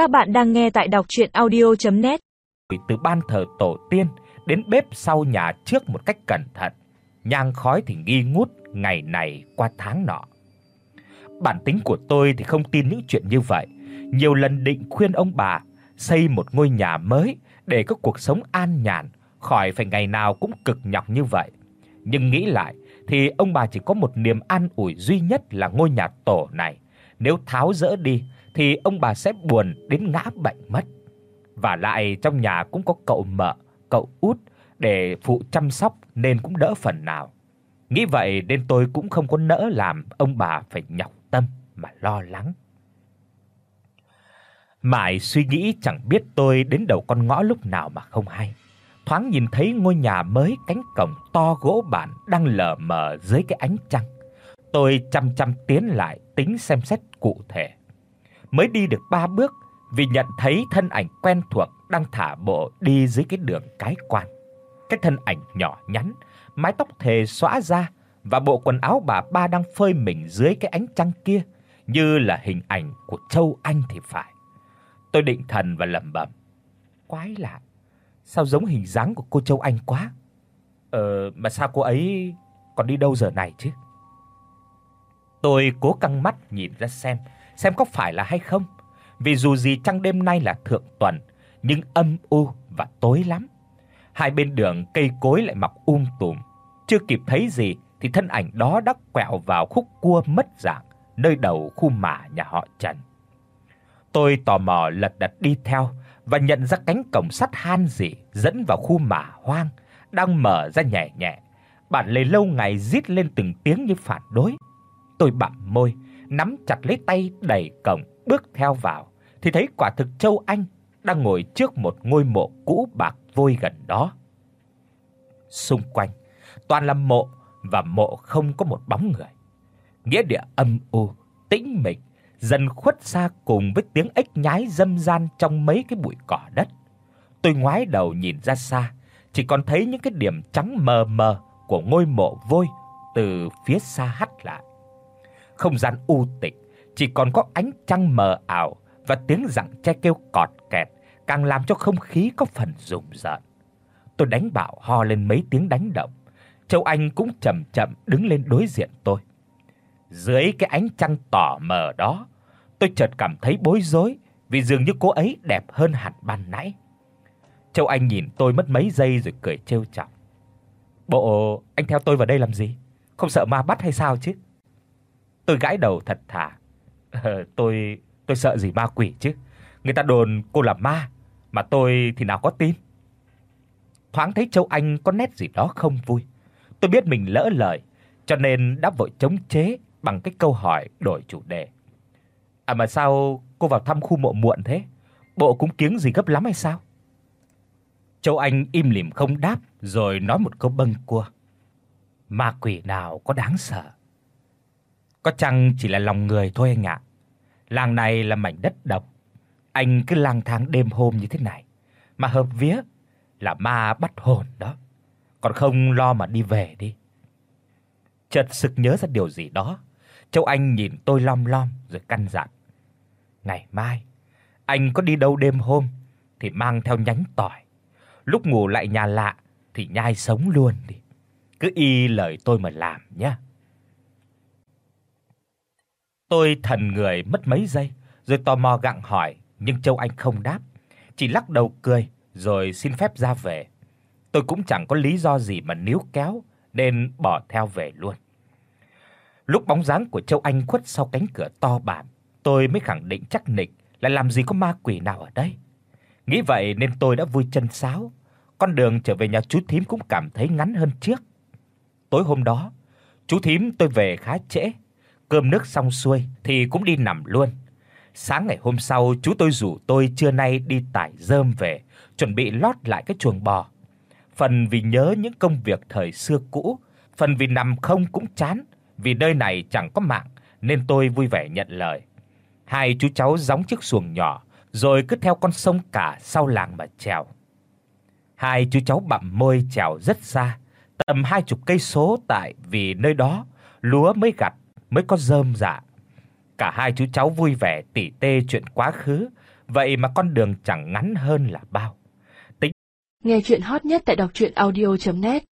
Các bạn đang nghe tại đọc audio net Từ ban thờ tổ tiên đến bếp sau nhà trước một cách cẩn thận, nhang khói thì nghi ngút ngày này qua tháng nọ. Bản tính của tôi thì không tin những chuyện như vậy, nhiều lần định khuyên ông bà xây một ngôi nhà mới để có cuộc sống an nhàn, khỏi phải ngày nào cũng cực nhọc như vậy. Nhưng nghĩ lại thì ông bà chỉ có một niềm an ủi duy nhất là ngôi nhà tổ này, nếu tháo dỡ đi thì ông bà sẽ buồn đến ngã bệnh mất. Và lại trong nhà cũng có cậu mợ, cậu út để phụ chăm sóc nên cũng đỡ phần nào. Nghĩ vậy nên tôi cũng không có nỡ làm ông bà phải nhọc tâm mà lo lắng. Mãi suy nghĩ chẳng biết tôi đến đầu con ngõ lúc nào mà không hay. Thoáng nhìn thấy ngôi nhà mới cánh cổng to gỗ bản đang lờ mờ dưới cái ánh trăng. Tôi chăm chăm tiến lại tính xem xét cụ thể. Mới đi được 3 bước vì nhận thấy thân ảnh quen thuộc đang thả bộ đi dưới cái đường cái quan. Cái thân ảnh nhỏ nhắn, mái tóc thề xõa ra và bộ quần áo bà ba đang phơi mình dưới cái ánh trăng kia như là hình ảnh của Châu Anh thì phải. Tôi định thần và lẩm bẩm, quái lạ, sao giống hình dáng của cô Châu Anh quá. Ờ mà sao cô ấy còn đi đâu giờ này chứ? Tôi cố căng mắt nhìn ra xem, xem có phải là hay không. Vì dù gì trăng đêm nay là thượng tuần, nhưng âm u và tối lắm. Hai bên đường cây cối lại mọc um tùm, chưa kịp thấy gì thì thân ảnh đó đã quẹo vào khúc cua mất dạng nơi đầu khu mả nhà họ Trần. Tôi tò mò lật đật đi theo và nhận ra cánh cổng sắt han gì dẫn vào khu mả hoang đang mở ra nhẹ nhẹ. Bản lề lâu ngày rít lên từng tiếng như phản đối. Tôi bặm môi, nắm chặt lấy tay đẩy cổng bước theo vào thì thấy quả thực Châu Anh đang ngồi trước một ngôi mộ cũ bạc vôi gần đó. Xung quanh toàn là mộ và mộ không có một bóng người. Nghĩa địa âm u, tĩnh mịch, dần khuất xa cùng với tiếng ếch nhái dâm gian trong mấy cái bụi cỏ đất. Tôi ngoái đầu nhìn ra xa, chỉ còn thấy những cái điểm trắng mờ mờ của ngôi mộ vôi từ phía xa hắt lại. Không gian u tịch, chỉ còn có ánh trăng mờ ảo và tiếng giọng tre kêu cọt kẹt càng làm cho không khí có phần rùng rợn. Tôi đánh bạo ho lên mấy tiếng đánh động. Châu Anh cũng chậm chậm đứng lên đối diện tôi. Dưới cái ánh trăng tỏ mờ đó, tôi chợt cảm thấy bối rối vì dường như cô ấy đẹp hơn hẳn ban nãy. Châu Anh nhìn tôi mất mấy giây rồi cười trêu chọc. "Bộ anh theo tôi vào đây làm gì? Không sợ ma bắt hay sao chứ?" Tôi gãi đầu thật thà. Ờ, tôi tôi sợ gì ma quỷ chứ. Người ta đồn cô là ma, mà tôi thì nào có tin. Thoáng thấy Châu Anh có nét gì đó không vui. Tôi biết mình lỡ lời, cho nên đã vội chống chế bằng cái câu hỏi đổi chủ đề. À mà sao cô vào thăm khu mộ muộn thế? Bộ cúng kiếng gì gấp lắm hay sao? Châu Anh im lìm không đáp rồi nói một câu bâng quơ. Ma quỷ nào có đáng sợ? Có chăng chỉ là lòng người thôi anh ạ. Làng này là mảnh đất độc. Anh cứ lang thang đêm hôm như thế này mà hợp vía là ma bắt hồn đó. Còn không lo mà đi về đi. Chợt sực nhớ ra điều gì đó, Châu Anh nhìn tôi lom lom rồi căn dặn. Ngày mai anh có đi đâu đêm hôm thì mang theo nhánh tỏi. Lúc ngủ lại nhà lạ thì nhai sống luôn đi. Cứ y lời tôi mà làm nhé. Tôi thần người mất mấy giây, rồi tò mò gặng hỏi, nhưng Châu Anh không đáp, chỉ lắc đầu cười rồi xin phép ra về. Tôi cũng chẳng có lý do gì mà níu kéo nên bỏ theo về luôn. Lúc bóng dáng của Châu Anh khuất sau cánh cửa to bản, tôi mới khẳng định chắc nịch là làm gì có ma quỷ nào ở đây. Nghĩ vậy nên tôi đã vui chân sáo, con đường trở về nhà chú thím cũng cảm thấy ngắn hơn trước. Tối hôm đó, chú thím tôi về khá trễ, cơm nước xong xuôi thì cũng đi nằm luôn. Sáng ngày hôm sau, chú tôi rủ tôi trưa nay đi tải rơm về, chuẩn bị lót lại cái chuồng bò. Phần vì nhớ những công việc thời xưa cũ, phần vì nằm không cũng chán, vì nơi này chẳng có mạng nên tôi vui vẻ nhận lời. Hai chú cháu gióng chiếc xuồng nhỏ rồi cứ theo con sông cả sau làng mà trèo. Hai chú cháu bặm môi trèo rất xa, tầm hai chục cây số tại vì nơi đó lúa mới gặt mới có rơm rạ. Cả hai chú cháu vui vẻ tỉ tê chuyện quá khứ, vậy mà con đường chẳng ngắn hơn là bao. Tính. Nghe truyện hot nhất tại đọc audio net